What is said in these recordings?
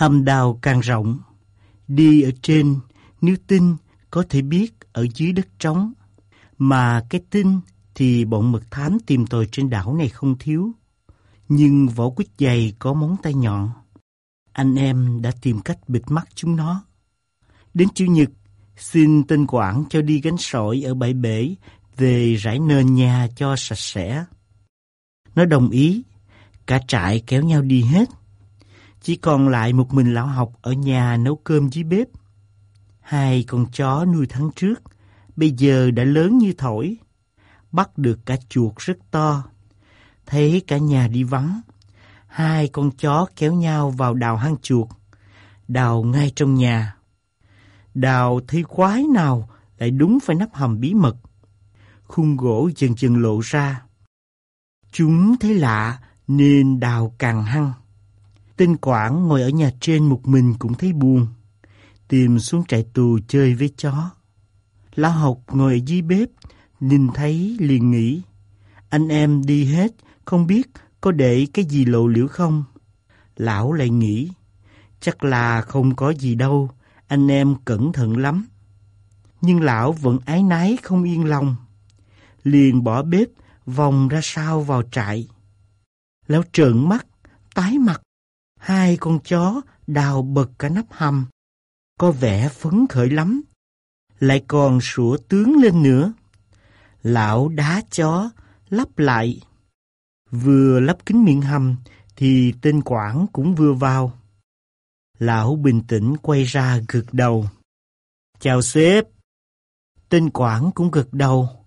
Hầm đào càng rộng, đi ở trên, nếu tin có thể biết ở dưới đất trống. Mà cái tin thì bọn mực thám tìm tòi trên đảo này không thiếu. Nhưng vỏ quýt dày có móng tay nhọn. Anh em đã tìm cách bịt mắt chúng nó. Đến Chủ nhật, xin tên quản cho đi gánh sỏi ở bãi bể về rải nền nhà cho sạch sẽ. Nó đồng ý, cả trại kéo nhau đi hết. Chỉ còn lại một mình lão học ở nhà nấu cơm dưới bếp. Hai con chó nuôi tháng trước, bây giờ đã lớn như thổi. Bắt được cả chuột rất to. Thấy cả nhà đi vắng. Hai con chó kéo nhau vào đào hang chuột. Đào ngay trong nhà. Đào thấy quái nào lại đúng phải nắp hầm bí mật. Khung gỗ dần dần lộ ra. Chúng thấy lạ nên đào càng hăng. Tên Quảng ngồi ở nhà trên một mình cũng thấy buồn. Tìm xuống trại tù chơi với chó. Lão học ngồi ở dưới bếp, nhìn thấy liền nghĩ. Anh em đi hết, không biết có để cái gì lộ liễu không? Lão lại nghĩ, chắc là không có gì đâu, anh em cẩn thận lắm. Nhưng lão vẫn ái nái không yên lòng. Liền bỏ bếp, vòng ra sau vào trại. Lão trợn mắt, tái mặt. Hai con chó đào bật cả nắp hầm. Có vẻ phấn khởi lắm. Lại còn sủa tướng lên nữa. Lão đá chó, lắp lại. Vừa lắp kính miệng hầm, thì tên quản cũng vừa vào. Lão bình tĩnh quay ra gật đầu. Chào sếp. Tên quản cũng gật đầu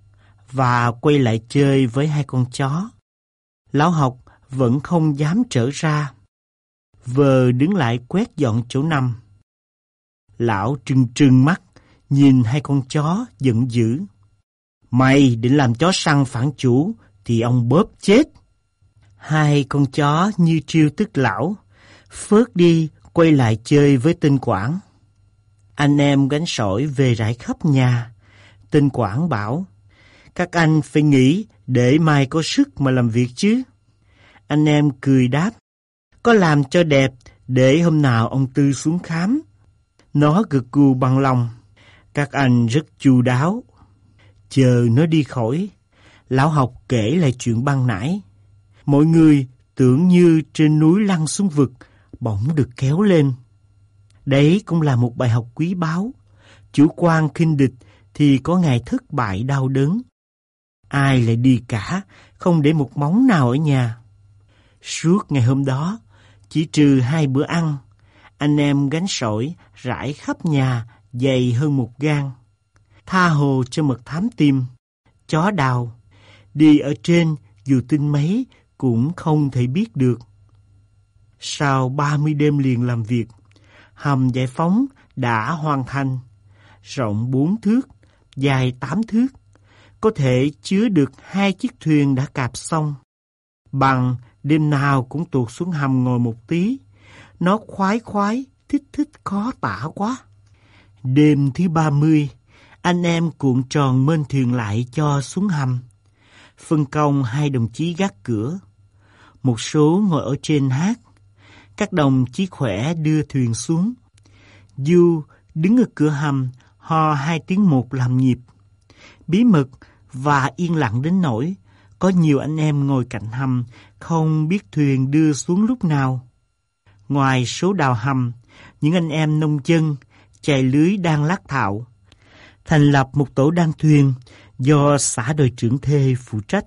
và quay lại chơi với hai con chó. Lão học vẫn không dám trở ra. Vờ đứng lại quét dọn chỗ nằm. Lão trừng trừng mắt, nhìn hai con chó giận dữ. Mày định làm chó săn phản chủ thì ông bóp chết. Hai con chó như triêu tức lão, phớt đi quay lại chơi với tên Quảng. Anh em gánh sỏi về rải khắp nhà. Tên Quảng bảo, các anh phải nghĩ để mai có sức mà làm việc chứ. Anh em cười đáp, có làm cho đẹp để hôm nào ông Tư xuống khám. Nó gật gù bằng lòng. Các anh rất chu đáo. Chờ nó đi khỏi, lão học kể lại chuyện băng nãy. Mọi người tưởng như trên núi lăn xuống vực, bỗng được kéo lên. Đấy cũng là một bài học quý báu. Chủ quan khinh địch thì có ngày thất bại đau đớn. Ai lại đi cả, không để một móng nào ở nhà. Suốt ngày hôm đó, chỉ trừ hai bữa ăn, anh em gánh sỏi rải khắp nhà dày hơn một gang. Tha hồ cho mật thám tim, chó đào, đi ở trên dù tin mấy cũng không thể biết được. Sau 30 đêm liền làm việc, hầm giải phóng đã hoàn thành, rộng 4 thước, dài 8 thước, có thể chứa được hai chiếc thuyền đã cạp xong. Bằng đêm nào cũng tuột xuống hầm ngồi một tí, nó khoái khoái, thích thích khó tả quá. Đêm thứ 30, anh em cuộn tròn mên thuyền lại cho xuống hầm. Phân công hai đồng chí gác cửa. Một số ngồi ở trên hát. Các đồng chí khỏe đưa thuyền xuống. Du đứng ở cửa hầm, ho hai tiếng một làm nhịp. Bí mật và yên lặng đến nỗi có nhiều anh em ngồi cạnh hầm không biết thuyền đưa xuống lúc nào. Ngoài số đào hầm, những anh em nông dân chạy lưới đang lát thạo, thành lập một tổ đăng thuyền do xã đội trưởng thê phụ trách.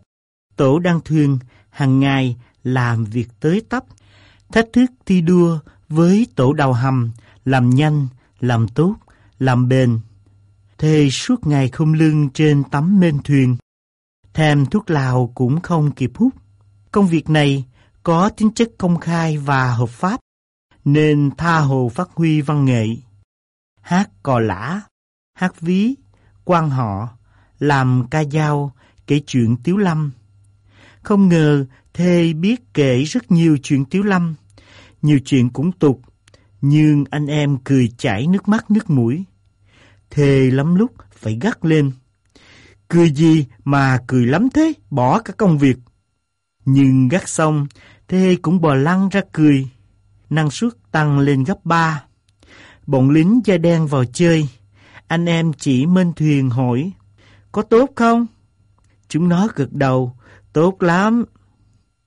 Tổ đăng thuyền hàng ngày làm việc tới tấp, thách thức thi đua với tổ đào hầm, làm nhanh, làm tốt, làm bền. Thê suốt ngày không lưng trên tấm mên thuyền, thèm thuốc lào cũng không kịp hút. Công việc này có tính chất công khai và hợp pháp, nên tha hồ phát huy văn nghệ. Hát cò lã, hát ví, quan họ, làm ca dao, kể chuyện Tiếu Lâm. Không ngờ Thê biết kể rất nhiều chuyện Tiếu Lâm, nhiều chuyện cũng tục, nhưng anh em cười chảy nước mắt nước mũi. thê lắm lúc phải gắt lên. Cười gì mà cười lắm thế, bỏ cả công việc. Nhưng gắt xong, Thê cũng bò lăn ra cười. năng suất tăng lên gấp ba, Bọn lính da đen vào chơi, anh em chỉ mên thuyền hỏi, có tốt không? Chúng nó gật đầu, tốt lắm.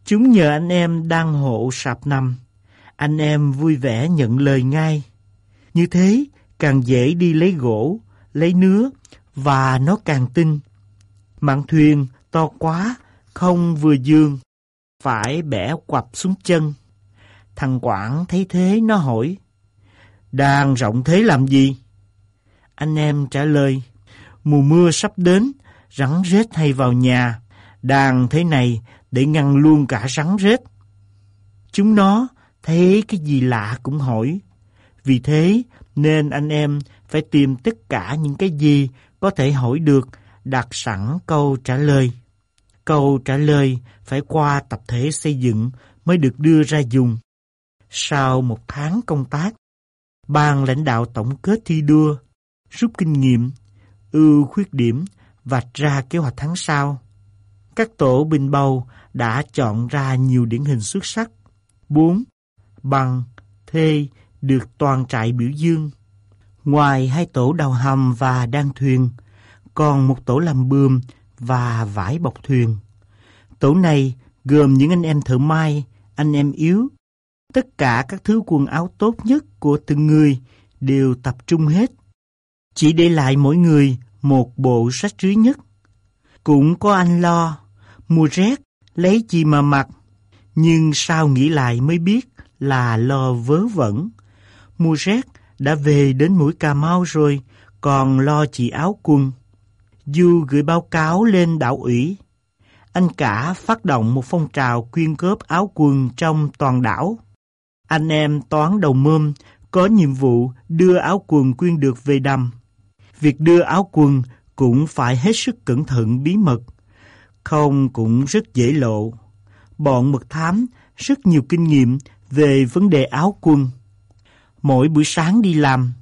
Chúng nhờ anh em đang hộ sạp nằm. Anh em vui vẻ nhận lời ngay. Như thế, càng dễ đi lấy gỗ, lấy nứa và nó càng tinh. Mạn thuyền to quá, không vừa dương, phải bẻ quặp xuống chân. Thằng Quảng thấy thế nó hỏi, Đang rộng thế làm gì? Anh em trả lời, mùa mưa sắp đến, rắn rết hay vào nhà, đang thế này để ngăn luôn cả rắn rết. Chúng nó thấy cái gì lạ cũng hỏi. Vì thế nên anh em phải tìm tất cả những cái gì có thể hỏi được đặt sẵn câu trả lời. Câu trả lời phải qua tập thể xây dựng mới được đưa ra dùng. Sau một tháng công tác, ban lãnh đạo tổng kết thi đua, rút kinh nghiệm, ưu khuyết điểm, vạch ra kế hoạch tháng sau. Các tổ bình bầu đã chọn ra nhiều điển hình xuất sắc. 4. Bằng, thê được toàn trại biểu dương. Ngoài hai tổ đào hầm và đan thuyền, còn một tổ làm bươm và vải bọc thuyền. Tổ này gồm những anh em thợ may, anh em yếu. Tất cả các thứ quần áo tốt nhất của từng người đều tập trung hết. Chỉ để lại mỗi người một bộ sách rưới nhất. Cũng có anh lo, mùa rét, lấy gì mà mặc. Nhưng sao nghĩ lại mới biết là lo vớ vẩn. Mùa rét đã về đến mũi Cà Mau rồi, còn lo chỉ áo quần. Du gửi báo cáo lên đảo ủy. Anh cả phát động một phong trào quyên góp áo quần trong toàn đảo. Anh em toán đầu mơm có nhiệm vụ đưa áo quần quyên được về đầm. Việc đưa áo quần cũng phải hết sức cẩn thận bí mật, không cũng rất dễ lộ. Bọn mật thám rất nhiều kinh nghiệm về vấn đề áo quần. Mỗi buổi sáng đi làm,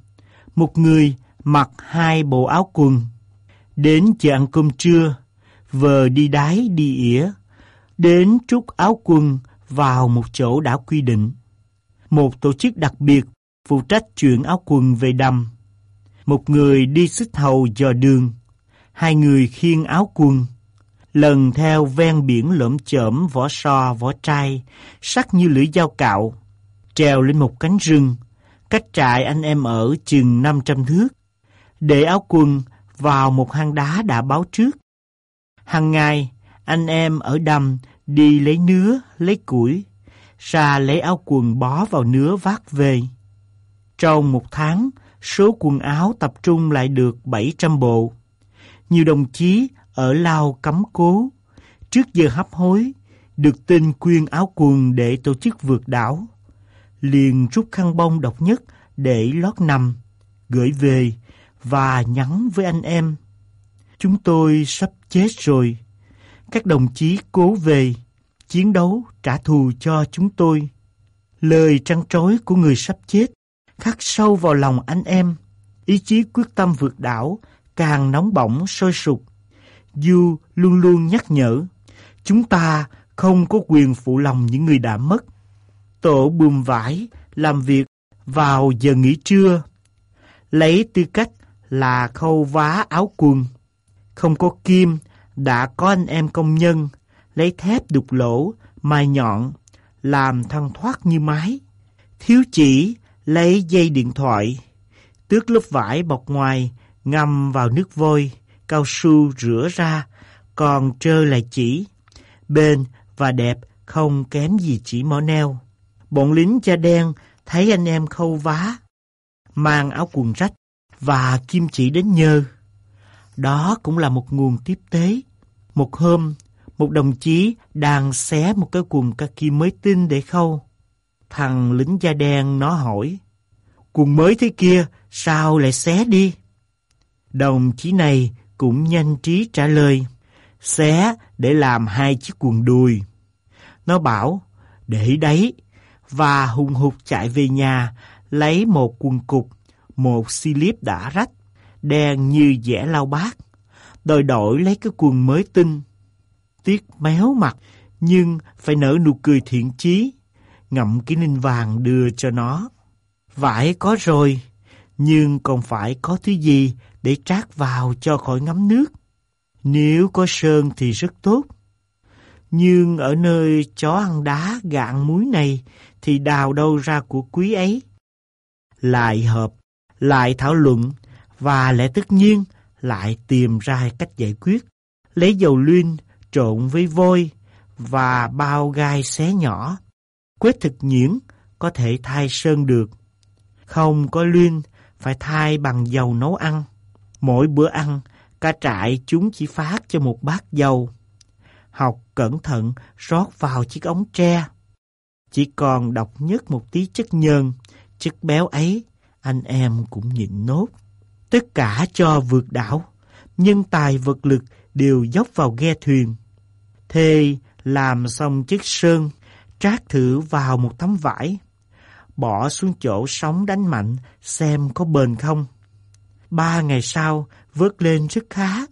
một người mặc hai bộ áo quần. Đến giờ ăn cơm trưa, vờ đi đái đi ỉa, đến trút áo quần vào một chỗ đã quy định. Một tổ chức đặc biệt phụ trách chuyển áo quần về đầm. Một người đi xích hầu dò đường, hai người khiêng áo quần. Lần theo ven biển lởm chởm vỏ so vỏ trai, sắc như lưỡi dao cạo, treo lên một cánh rừng, cách trại anh em ở chừng 500 thước, để áo quần vào một hang đá đã báo trước. Hằng ngày, anh em ở đầm đi lấy nứa, lấy củi, ra lấy áo quần bó vào nứa vác về. Trong một tháng, số quần áo tập trung lại được 700 bộ. Nhiều đồng chí ở Lao cấm cố, trước giờ hấp hối, được tin quyên áo quần để tổ chức vượt đảo. Liền rút khăn bông độc nhất để lót nằm, gửi về và nhắn với anh em. Chúng tôi sắp chết rồi. Các đồng chí cố về, chiến đấu trả thù cho chúng tôi. Lời trăn trối của người sắp chết khắc sâu vào lòng anh em. Ý chí quyết tâm vượt đảo càng nóng bỏng sôi sục. Du luôn luôn nhắc nhở, chúng ta không có quyền phụ lòng những người đã mất. Tổ bùm vải làm việc vào giờ nghỉ trưa, lấy tư cách là khâu vá áo quần. Không có kim, đã có anh em công nhân, lấy thép đục lỗ, mài nhọn, làm thân thoát như mái. Thiếu chỉ lấy dây điện thoại, tước lớp vải bọc ngoài, ngâm vào nước vôi, cao su rửa ra, còn trơ lại chỉ. Bền và đẹp không kém gì chỉ mỏ neo. Bọn lính da đen thấy anh em khâu vá, mang áo quần rách và kim chỉ đến nhơ. Đó cũng là một nguồn tiếp tế. Một hôm, một đồng chí đang xé một cái quần kaki mới tinh để khâu. Thằng lính da đen nó hỏi, quần mới thế kia sao lại xé đi? Đồng chí này cũng nhanh trí trả lời, xé để làm hai chiếc quần đùi. Nó bảo, để đấy, và hùng hục chạy về nhà, lấy một quần cục, một slip đã rách, đen như dẻ lau bát, đòi đổi lấy cái quần mới tinh. Tiếc méo mặt, nhưng phải nở nụ cười thiện chí. ngậm cái ninh vàng đưa cho nó. Vải có rồi, nhưng còn phải có thứ gì để trát vào cho khỏi ngấm nước. Nếu có sơn thì rất tốt. Nhưng ở nơi chó ăn đá gạn muối này thì đào đâu ra của quý ấy. Lại hợp, lại thảo luận và lẽ tất nhiên lại tìm ra cách giải quyết. Lấy dầu luyên trộn với vôi và bao gai xé nhỏ. Quét thực nhiễn có thể thay sơn được. Không có luyên phải thay bằng dầu nấu ăn. Mỗi bữa ăn, cả trại chúng chỉ phát cho một bát dầu. Học cẩn thận rót vào chiếc ống tre. Chỉ còn độc nhất một tí chất nhờn, chất béo ấy, anh em cũng nhịn nốt. Tất cả cho vượt đảo, nhân tài vật lực đều dốc vào ghe thuyền. Thê làm xong chiếc sơn, trát thử vào một tấm vải, bỏ xuống chỗ sóng đánh mạnh xem có bền không. Ba ngày sau, vớt lên rất khá,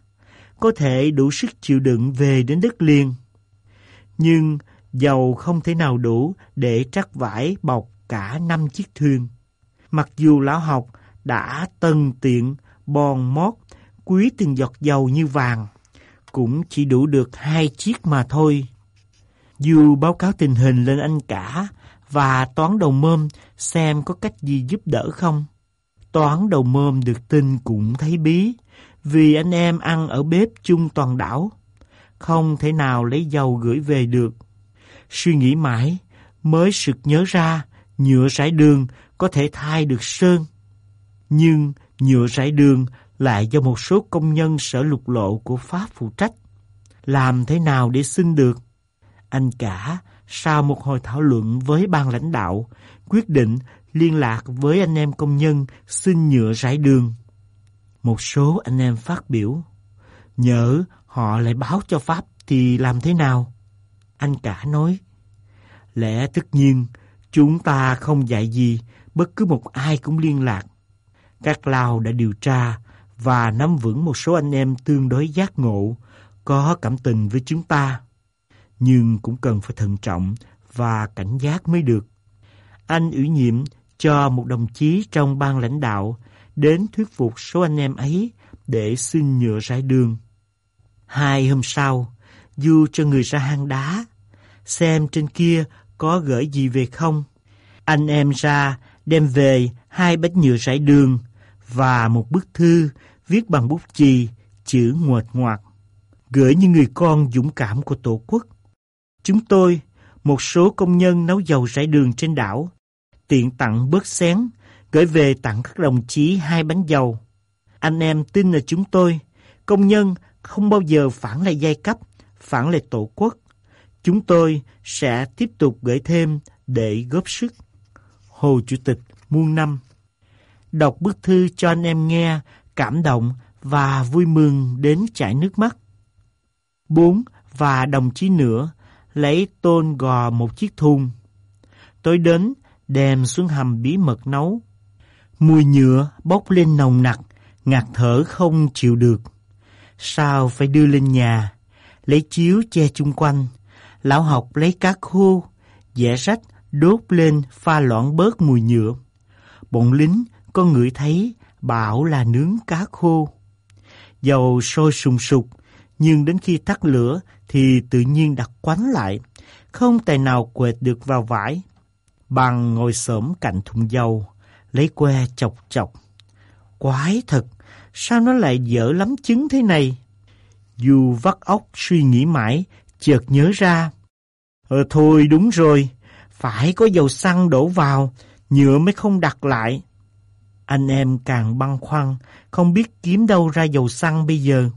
có thể đủ sức chịu đựng về đến đất liền. Nhưng dầu không thể nào đủ để trắc vải bọc cả năm chiếc thuyền. Mặc dù lão học đã tân tiện, bòn mót, quý từng giọt dầu như vàng, cũng chỉ đủ được hai chiếc mà thôi. Dù báo cáo tình hình lên anh cả và toán đầu mơm xem có cách gì giúp đỡ không. Toán đầu mơm được tin cũng thấy bí, vì anh em ăn ở bếp chung toàn đảo. Không thể nào lấy dầu gửi về được. Suy nghĩ mãi, mới sực nhớ ra nhựa rải đường có thể thay được sơn. Nhưng nhựa rải đường lại do một số công nhân sở lục lộ của Pháp phụ trách. Làm thế nào để xin được? Anh cả, sau một hồi thảo luận với ban lãnh đạo, quyết định liên lạc với anh em công nhân xin nhựa rải đường. Một số anh em phát biểu, nhớ họ lại báo cho Pháp thì làm thế nào? Anh cả nói, lẽ tất nhiên chúng ta không dạy gì, bất cứ một ai cũng liên lạc. Các Lao đã điều tra và nắm vững một số anh em tương đối giác ngộ, có cảm tình với chúng ta. Nhưng cũng cần phải thận trọng và cảnh giác mới được. Anh ủy nhiệm cho một đồng chí trong ban lãnh đạo đến thuyết phục số anh em ấy để xin nhựa rải đường. Hai hôm sau, Du cho người ra hang đá, xem trên kia có gửi gì về không. Anh em ra đem về hai bánh nhựa rải đường và một bức thư viết bằng bút chì, chữ nguệt ngoạc, gửi như người con dũng cảm của Tổ quốc. Chúng tôi, một số công nhân nấu dầu rải đường trên đảo, tiện tặng bớt xén, gửi về tặng các đồng chí hai bánh dầu. Anh em tin là chúng tôi, công nhân không bao giờ phản lại giai cấp, phản lại tổ quốc. Chúng tôi sẽ tiếp tục gửi thêm để góp sức. Hồ Chủ tịch muôn năm Đọc bức thư cho anh em nghe, cảm động và vui mừng đến chảy nước mắt. Bốn và đồng chí nữa lấy tôn gò một chiếc thùng. Tôi đến đem xuống hầm bí mật nấu. Mùi nhựa bốc lên nồng nặc, ngạt thở không chịu được. Sao phải đưa lên nhà, lấy chiếu che chung quanh. Lão học lấy cá khô, dẻ rách, đốt lên pha loãng bớt mùi nhựa. Bọn lính có ngửi thấy bảo là nướng cá khô. Dầu sôi sùng sục, nhưng đến khi tắt lửa thì tự nhiên đặt quánh lại, không tài nào quệt được vào vải. Bằng ngồi xổm cạnh thùng dầu, lấy que chọc chọc. Quái thật, sao nó lại dở lắm trứng thế này? Dù vắt óc suy nghĩ mãi, chợt nhớ ra. Ờ thôi đúng rồi, phải có dầu xăng đổ vào, nhựa mới không đặt lại. Anh em càng băn khoăn, không biết kiếm đâu ra dầu xăng bây giờ.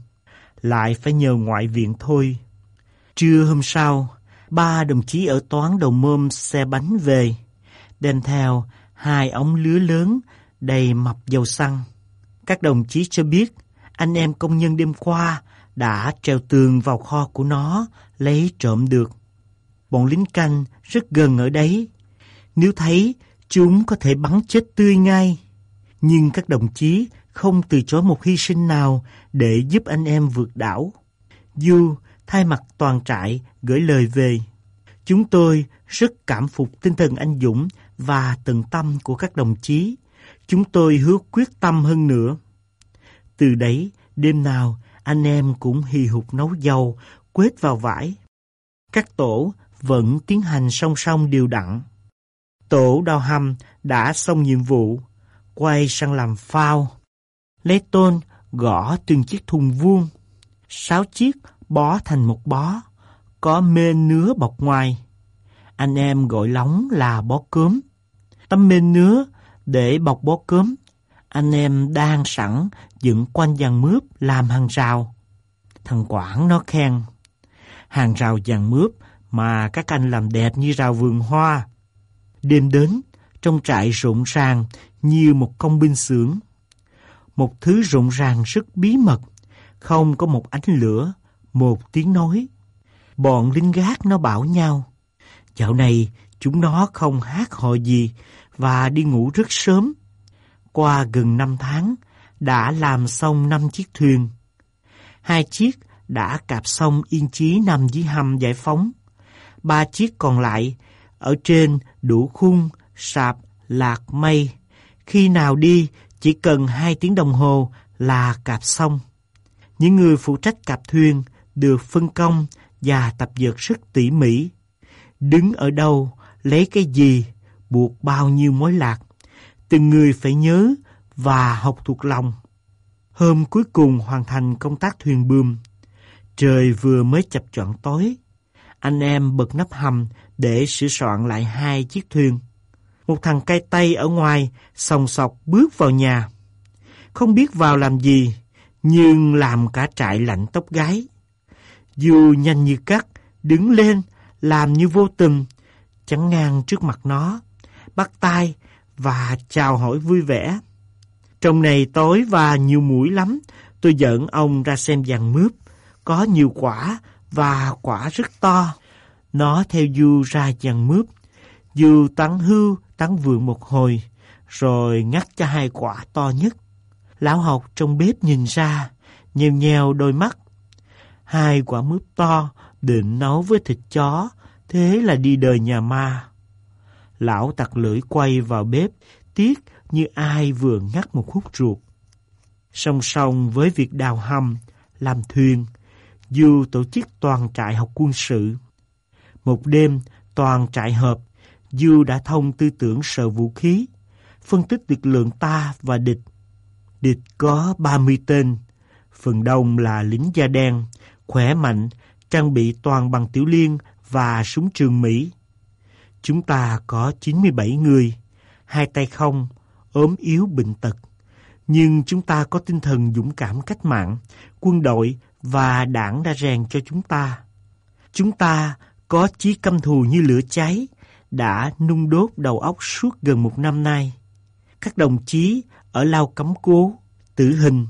Lại phải nhờ ngoại viện thôi. Trưa hôm sau, ba đồng chí ở toán đầu mơm xe bánh về, đem theo hai ống lứa lớn đầy mập dầu xăng. Các đồng chí cho biết anh em công nhân đêm qua đã treo tường vào kho của nó lấy trộm được. Bọn lính canh rất gần ở đấy. Nếu thấy, chúng có thể bắn chết tươi ngay. Nhưng các đồng chí không từ chối một hy sinh nào để giúp anh em vượt đảo. Du thay mặt toàn trại gửi lời về. Chúng tôi rất cảm phục tinh thần anh dũng và tận tâm của các đồng chí. Chúng tôi hứa quyết tâm hơn nữa. Từ đấy, đêm nào anh em cũng hì hục nấu dầu, quết vào vải. Các tổ vẫn tiến hành song song điều đặn. Tổ đào hầm đã xong nhiệm vụ, quay sang làm phao. Lấy tôn gõ từng chiếc thùng vuông, sáu chiếc bó thành một bó, có mê nứa bọc ngoài. Anh em gọi lóng là bó cớm. Tấm mê nứa để bọc bó cớm, anh em đang sẵn dựng quanh dàn mướp làm hàng rào. Thằng Quảng nó khen, hàng rào dàn mướp mà các anh làm đẹp như rào vườn hoa. Đêm đến, trong trại rộn ràng như một công binh xưởng. Một thứ rộn ràng rất bí mật, không có một ánh lửa, một tiếng nói. Bọn lính gác nó bảo nhau, dạo này chúng nó không hát hò gì và đi ngủ rất sớm. Qua gần năm tháng, đã làm xong năm chiếc thuyền. Hai chiếc đã cạp xong yên chí nằm dưới hầm giải phóng. Ba chiếc còn lại ở trên đủ khung, sạp, lạc mây. Khi nào đi, chỉ cần hai tiếng đồng hồ là cạp xong. Những người phụ trách cạp thuyền được phân công và tập dượt rất tỉ mỉ. Đứng ở đâu, lấy cái gì, buộc bao nhiêu mối lạc. Từng người phải nhớ và học thuộc lòng. Hôm cuối cùng hoàn thành công tác thuyền bươm. Trời vừa mới chập chọn tối. Anh em bật nắp hầm để sửa soạn lại hai chiếc thuyền. Một thằng cay tay ở ngoài sòng sọc bước vào nhà. Không biết vào làm gì, nhưng làm cả trại lạnh tóc gái. Dù nhanh như cắt, đứng lên, làm như vô tình, chắn ngang trước mặt nó, bắt tay và chào hỏi vui vẻ. Trong này tối và nhiều mũi lắm, tôi dẫn ông ra xem vàng mướp, có nhiều quả và quả rất to. Nó theo Du ra vàng mướp, Du tắn hưu, tắn vượng một hồi, rồi ngắt cho hai quả to nhất. Lão học trong bếp nhìn ra, nhèo nhèo đôi mắt. Hai quả mướp to, định nấu với thịt chó, thế là đi đời nhà ma. Lão tặc lưỡi quay vào bếp, tiếc như ai vừa ngắt một khúc ruột. Song song với việc đào hầm, làm thuyền, Du tổ chức toàn trại học quân sự. Một đêm, toàn trại họp, Du đã thông tư tưởng sợ vũ khí, phân tích lực lượng ta và địch. Địch có 30 tên, phần đông là lính da đen, khỏe mạnh, trang bị toàn bằng tiểu liên và súng trường Mỹ. Chúng ta có 97 người, hai tay không, ốm yếu bệnh tật. Nhưng chúng ta có tinh thần dũng cảm cách mạng, quân đội và đảng đã rèn cho chúng ta. Chúng ta có chí căm thù như lửa cháy, đã nung đốt đầu óc suốt gần một năm nay. Các đồng chí ở Lao Cấm Cố, tử hình,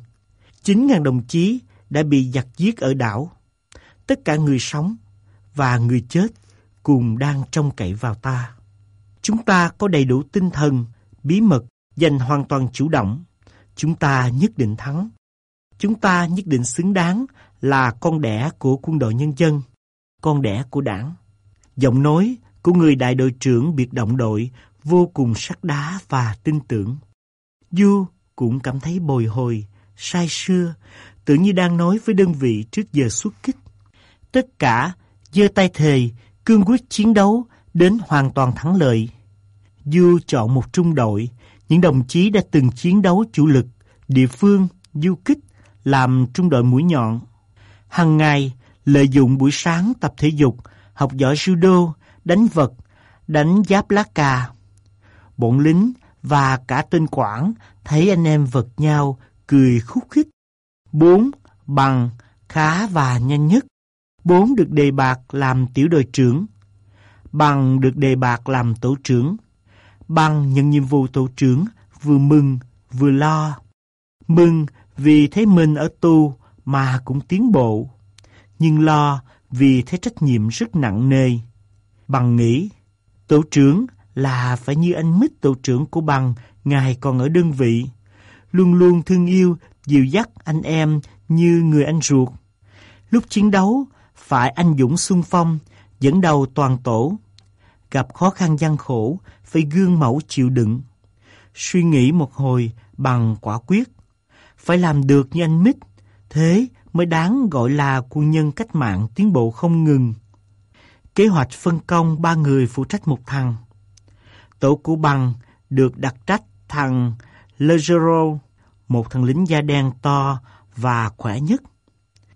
9.000 đồng chí đã bị giặc giết ở đảo. Tất cả người sống và người chết cùng đang trông cậy vào ta. Chúng ta có đầy đủ tinh thần, bí mật, dành hoàn toàn chủ động. Chúng ta nhất định thắng. Chúng ta nhất định xứng đáng là con đẻ của quân đội nhân dân, con đẻ của đảng. Giọng nói của người đại đội trưởng biệt động đội vô cùng sắc đá và tin tưởng. Du cũng cảm thấy bồi hồi, sai sưa, tự như đang nói với đơn vị trước giờ xuất kích. Tất cả giơ tay thề, cương quyết chiến đấu đến hoàn toàn thắng lợi. Du chọn một trung đội, những đồng chí đã từng chiến đấu chủ lực, địa phương, du kích, làm trung đội mũi nhọn. Hằng ngày, lợi dụng buổi sáng tập thể dục, học võ judo, đánh vật, đánh giáp lá cà. Bọn lính và cả tên quản thấy anh em vật nhau, cười khúc khích. Bốn, bằng, khá và nhanh nhất. Bốn được đề bạc làm tiểu đội trưởng. Bằng được đề bạc làm tổ trưởng. Bằng nhận nhiệm vụ tổ trưởng, vừa mừng, vừa lo. Mừng vì thấy mình ở tu mà cũng tiến bộ. Nhưng lo vì thấy trách nhiệm rất nặng nề. Bằng nghĩ, tổ trưởng là phải như anh Mít tổ trưởng của bằng, ngài còn ở đơn vị. Luôn luôn thương yêu, dìu dắt anh em như người anh ruột. Lúc chiến đấu, phải anh dũng xung phong, dẫn đầu toàn tổ. Gặp khó khăn gian khổ, phải gương mẫu chịu đựng. Suy nghĩ một hồi bằng quả quyết. Phải làm được như anh Mít, thế mới đáng gọi là quân nhân cách mạng tiến bộ không ngừng. Kế hoạch phân công ba người phụ trách một thằng. Tổ của bằng được đặt trách thằng Legero, một thằng lính da đen to và khỏe nhất.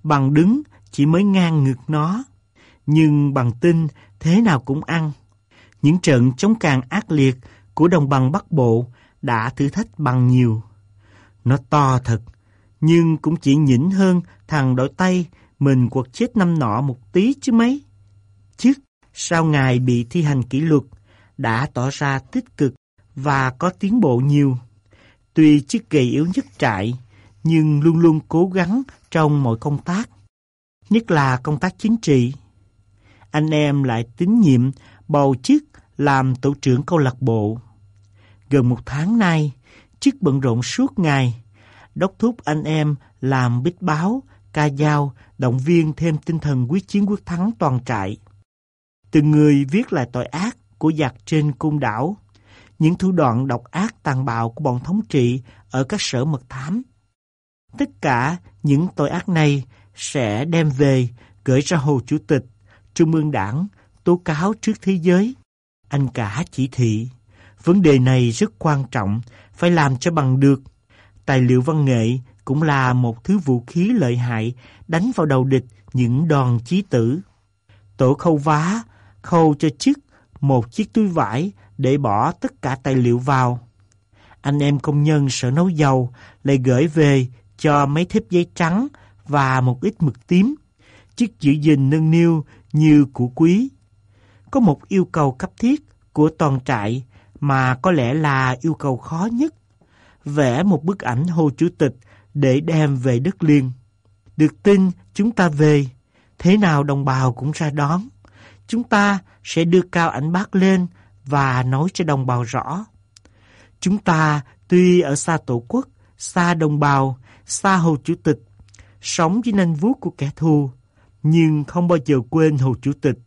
Bằng đứng chỉ mới ngang ngược nó, nhưng bằng tin thế nào cũng ăn. Những trận chống càng ác liệt của đồng bằng Bắc Bộ đã thử thách bằng nhiều. Nó to thật, nhưng cũng chỉ nhỉnh hơn thằng đội tay mình quật chết năm nọ một tí chứ mấy. Chứ sau ngày bị thi hành kỷ luật đã tỏ ra tích cực và có tiến bộ nhiều. Tuy chiếc gầy yếu nhất trại, nhưng luôn luôn cố gắng trong mọi công tác, nhất là công tác chính trị. Anh em lại tín nhiệm bầu chức làm tổ trưởng câu lạc bộ. Gần một tháng nay, chức bận rộn suốt ngày, đốc thúc anh em làm bích báo, ca dao, động viên thêm tinh thần quyết chiến quyết thắng toàn trại. Từng người viết lại tội ác của giặc trên cung đảo, những thủ đoạn độc ác tàn bạo của bọn thống trị ở các sở mật thám. Tất cả những tội ác này sẽ đem về gửi ra Hồ Chủ tịch, Trung ương Đảng, tố cáo trước thế giới. Anh cả chỉ thị, vấn đề này rất quan trọng, phải làm cho bằng được. Tài liệu văn nghệ cũng là một thứ vũ khí lợi hại đánh vào đầu địch những đòn chí tử. Tổ khâu vá, khâu cho chức một chiếc túi vải để bỏ tất cả tài liệu vào. Anh em công nhân sở nấu dầu lại gửi về cho mấy thép giấy trắng và một ít mực tím, chiếc giữ gìn nâng niu như của quý. Có một yêu cầu cấp thiết của toàn trại mà có lẽ là yêu cầu khó nhất. Vẽ một bức ảnh Hồ Chủ tịch để đem về đất liền. Được tin chúng ta về, thế nào đồng bào cũng ra đón. Chúng ta sẽ đưa cao ảnh bác lên và nói cho đồng bào rõ. Chúng ta tuy ở xa tổ quốc, xa đồng bào, xa Hồ Chủ tịch, sống dưới nanh vuốt của kẻ thù, nhưng không bao giờ quên Hồ Chủ tịch,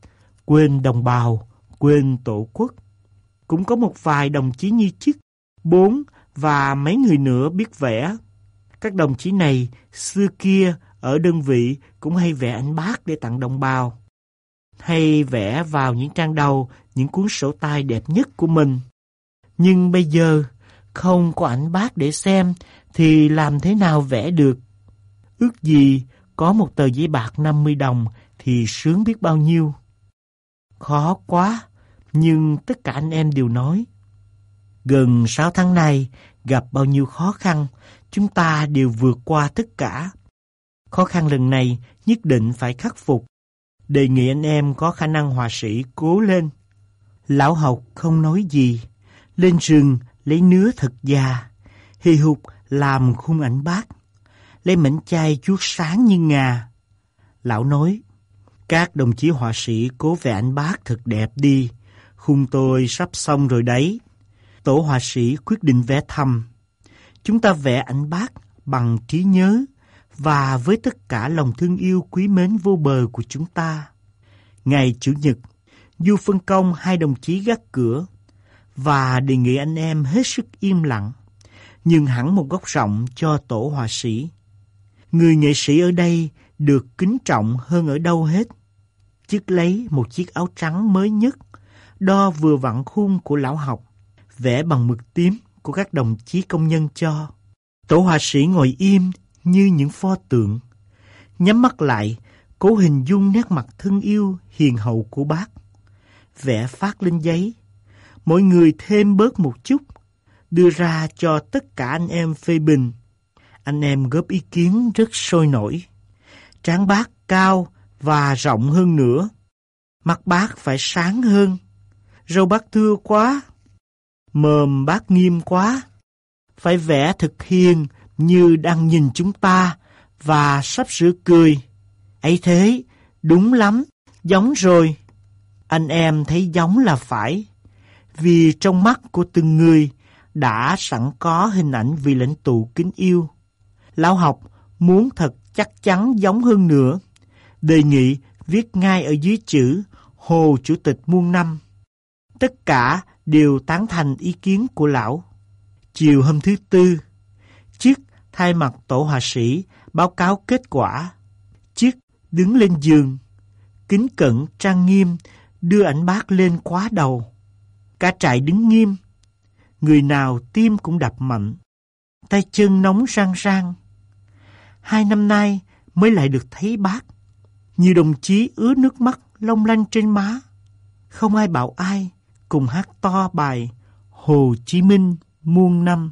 quên đồng bào, quên tổ quốc. Cũng có một vài đồng chí như chức, bốn và mấy người nữa biết vẽ. Các đồng chí này xưa kia ở đơn vị cũng hay vẽ ảnh bác để tặng đồng bào. Hay vẽ vào những trang đầu những cuốn sổ tay đẹp nhất của mình. Nhưng bây giờ không có ảnh bác để xem thì làm thế nào vẽ được? Ước gì có một tờ giấy bạc 50 đồng thì sướng biết bao nhiêu. Khó quá, nhưng tất cả anh em đều nói. Gần 6 tháng nay, gặp bao nhiêu khó khăn, chúng ta đều vượt qua tất cả. Khó khăn lần này nhất định phải khắc phục. Đề nghị anh em có khả năng hòa sĩ cố lên. Lão học không nói gì, lên rừng lấy nứa thật già, hì hục làm khung ảnh bác, lấy mảnh chai chuốt sáng như ngà. Lão nói, các đồng chí họa sĩ cố vẽ ảnh bác thật đẹp đi, khung tôi sắp xong rồi đấy. Tổ họa sĩ quyết định vẽ thăm Chúng ta vẽ ảnh bác bằng trí nhớ và với tất cả lòng thương yêu quý mến vô bờ của chúng ta. Ngày Chủ nhật, Du phân công hai đồng chí gác cửa và đề nghị anh em hết sức im lặng, nhưng hẳn một góc rộng cho tổ họa sĩ. Người nghệ sĩ ở đây được kính trọng hơn ở đâu hết. Chức lấy một chiếc áo trắng mới nhất, đo vừa vặn khung của lão học, vẽ bằng mực tím của các đồng chí công nhân cho. Tổ họa sĩ ngồi im như những pho tượng, nhắm mắt lại, cố hình dung nét mặt thân yêu, hiền hậu của bác. Vẽ phát lên giấy, mỗi người thêm bớt một chút, đưa ra cho tất cả anh em phê bình. Anh em góp ý kiến rất sôi nổi. Tráng bác cao và rộng hơn nữa. Mặt bác phải sáng hơn. Râu bác thưa quá. Mờm bác nghiêm quá. Phải vẽ thực hiền như đang nhìn chúng ta và sắp sửa cười. ấy thế, đúng lắm, giống rồi. Anh em thấy giống là phải. Vì trong mắt của từng người đã sẵn có hình ảnh vị lãnh tụ kính yêu. Lão học muốn thật chắc chắn giống hơn nữa. Đề nghị viết ngay ở dưới chữ Hồ Chủ tịch muôn năm. Tất cả đều tán thành ý kiến của lão. Chiều hôm thứ tư, Chiếc thay mặt tổ hòa sĩ báo cáo kết quả. Chiếc đứng lên giường, kính cẩn trang nghiêm, đưa ảnh bác lên quá đầu. Cả trại đứng nghiêm, người nào tim cũng đập mạnh, tay chân nóng rang rang. Hai năm nay mới lại được thấy bác. Nhiều đồng chí ứa nước mắt long lanh trên má. Không ai bảo ai cùng hát to bài Hồ Chí Minh muôn năm.